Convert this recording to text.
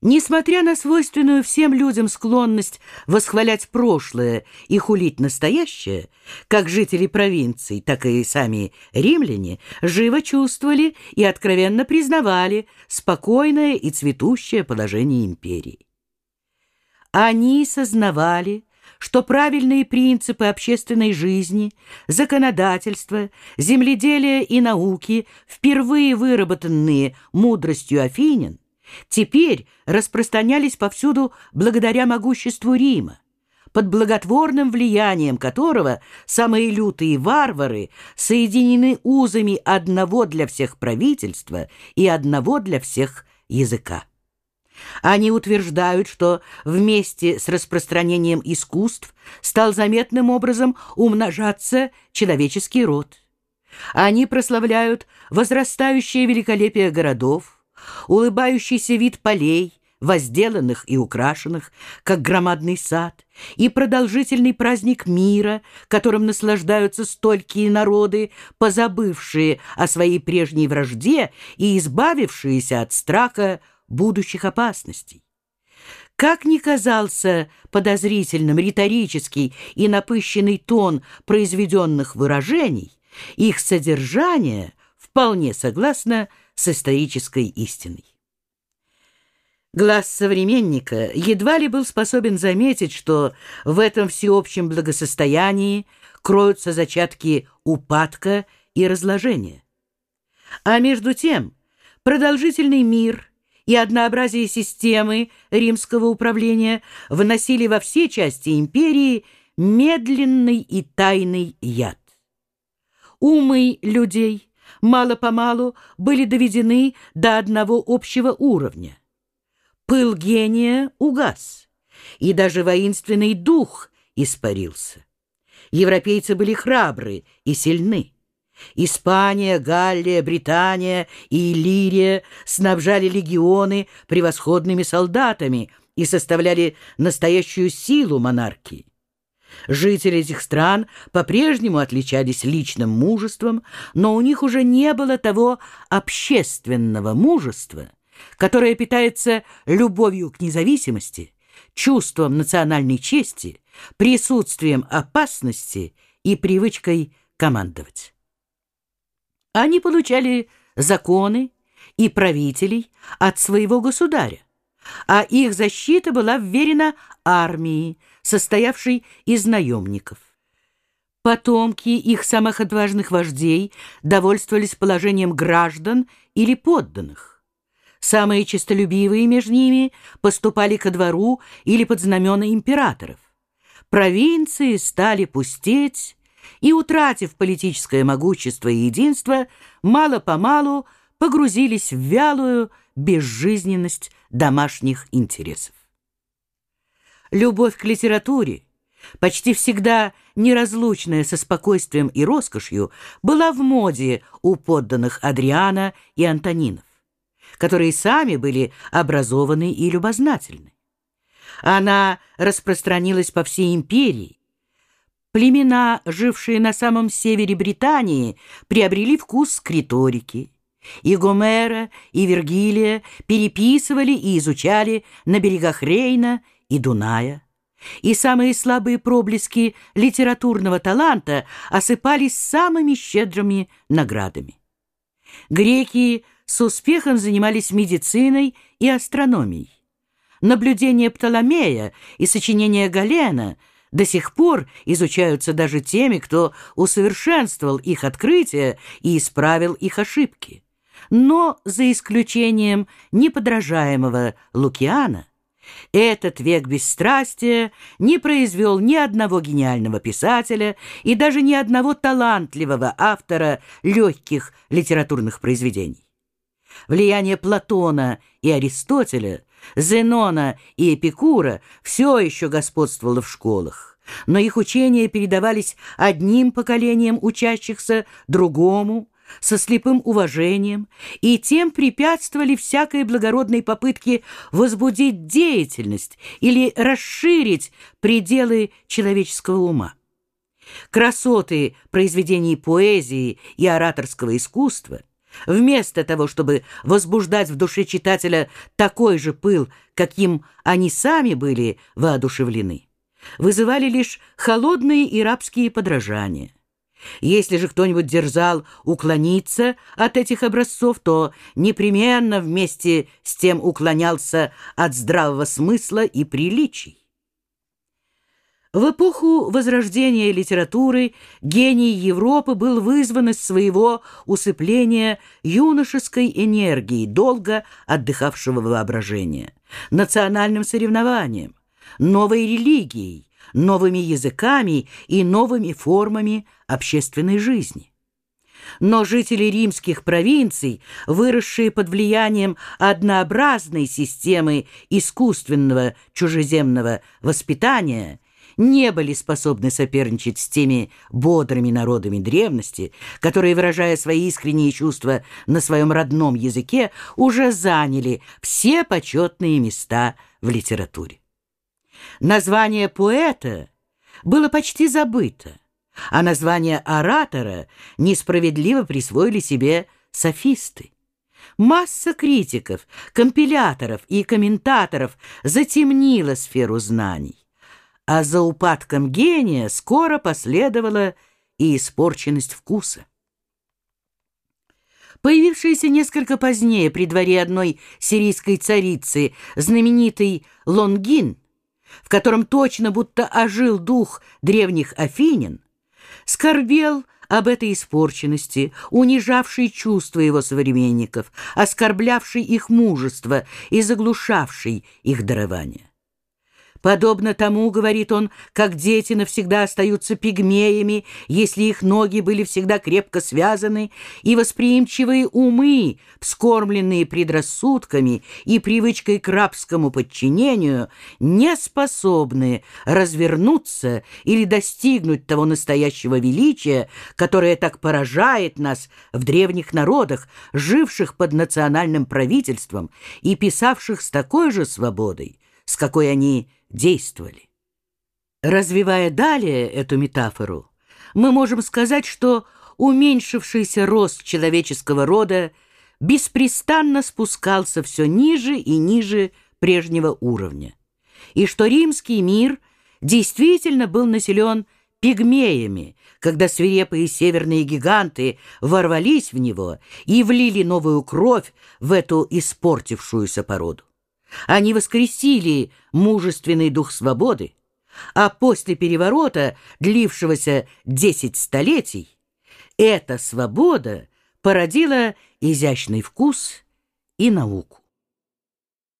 Несмотря на свойственную всем людям склонность восхвалять прошлое и хулить настоящее, как жители провинций, так и сами римляне живо чувствовали и откровенно признавали спокойное и цветущее положение империи. Они сознавали, что правильные принципы общественной жизни, законодательства, земледелия и науки, впервые выработанные мудростью афинян, теперь распространялись повсюду благодаря могуществу Рима, под благотворным влиянием которого самые лютые варвары соединены узами одного для всех правительства и одного для всех языка. Они утверждают, что вместе с распространением искусств стал заметным образом умножаться человеческий род. Они прославляют возрастающее великолепие городов, улыбающийся вид полей, возделанных и украшенных, как громадный сад, и продолжительный праздник мира, которым наслаждаются столькие народы, позабывшие о своей прежней вражде и избавившиеся от страха будущих опасностей. Как ни казался подозрительным риторический и напыщенный тон произведенных выражений, их содержание вполне согласно с исторической истиной. Глаз современника едва ли был способен заметить, что в этом всеобщем благосостоянии кроются зачатки упадка и разложения. А между тем продолжительный мир и однообразие системы римского управления вносили во все части империи медленный и тайный яд. Умы людей – мало-помалу были доведены до одного общего уровня. Пыл гения угас, и даже воинственный дух испарился. Европейцы были храбры и сильны. Испания, Галлия, Британия и Иллирия снабжали легионы превосходными солдатами и составляли настоящую силу монархии. Жители этих стран по-прежнему отличались личным мужеством, но у них уже не было того общественного мужества, которое питается любовью к независимости, чувством национальной чести, присутствием опасности и привычкой командовать. Они получали законы и правителей от своего государя, а их защита была вверена армии, состоявшей из наемников. Потомки их самых отважных вождей довольствовались положением граждан или подданных. Самые честолюбивые между ними поступали ко двору или под знамена императоров. Провинции стали пустеть, и, утратив политическое могущество и единство, мало-помалу погрузились в вялую безжизненность домашних интересов. Любовь к литературе, почти всегда неразлучная со спокойствием и роскошью, была в моде у подданных Адриана и Антонинов, которые сами были образованы и любознательны. Она распространилась по всей империи. Племена, жившие на самом севере Британии, приобрели вкус к риторике. И Гомера, и Вергилия переписывали и изучали на берегах Рейна и Дуная, и самые слабые проблески литературного таланта осыпались самыми щедрыми наградами. Греки с успехом занимались медициной и астрономией. Наблюдения Птоломея и сочинения Галена до сих пор изучаются даже теми, кто усовершенствовал их открытия и исправил их ошибки. Но за исключением неподражаемого Лукиана, этот век бесстрастия не произвел ни одного гениального писателя и даже ни одного талантливого автора легких литературных произведений. Влияние Платона и Аристотеля, Зенона и Эпикура все еще господствовало в школах, но их учения передавались одним поколением учащихся другому, со слепым уважением и тем препятствовали всякой благородной попытке возбудить деятельность или расширить пределы человеческого ума. Красоты произведений поэзии и ораторского искусства, вместо того, чтобы возбуждать в душе читателя такой же пыл, каким они сами были воодушевлены, вызывали лишь холодные и рабские подражания. Если же кто-нибудь дерзал уклониться от этих образцов, то непременно вместе с тем уклонялся от здравого смысла и приличий. В эпоху возрождения литературы гений Европы был вызван из своего усыпления юношеской энергией, долго отдыхавшего воображения, национальным соревнованием, новой религией, новыми языками и новыми формами общественной жизни. Но жители римских провинций, выросшие под влиянием однообразной системы искусственного чужеземного воспитания, не были способны соперничать с теми бодрыми народами древности, которые, выражая свои искренние чувства на своем родном языке, уже заняли все почетные места в литературе. Название поэта было почти забыто, а название оратора несправедливо присвоили себе софисты. Масса критиков, компиляторов и комментаторов затемнила сферу знаний а за упадком гения скоро последовала и испорченность вкуса. Появившийся несколько позднее при дворе одной сирийской царицы знаменитый Лонгин, в котором точно будто ожил дух древних афинин, скорбел об этой испорченности, унижавшей чувства его современников, оскорблявшей их мужество и заглушавшей их дарование. Подобно тому, говорит он, как дети навсегда остаются пигмеями, если их ноги были всегда крепко связаны, и восприимчивые умы, вскормленные предрассудками и привычкой к рабскому подчинению, не способны развернуться или достигнуть того настоящего величия, которое так поражает нас в древних народах, живших под национальным правительством и писавших с такой же свободой, с какой они действовали. Развивая далее эту метафору, мы можем сказать, что уменьшившийся рост человеческого рода беспрестанно спускался все ниже и ниже прежнего уровня, и что римский мир действительно был населен пигмеями, когда свирепые северные гиганты ворвались в него и влили новую кровь в эту испортившуюся породу. Они воскресили мужественный дух свободы, а после переворота, длившегося десять столетий, эта свобода породила изящный вкус и науку.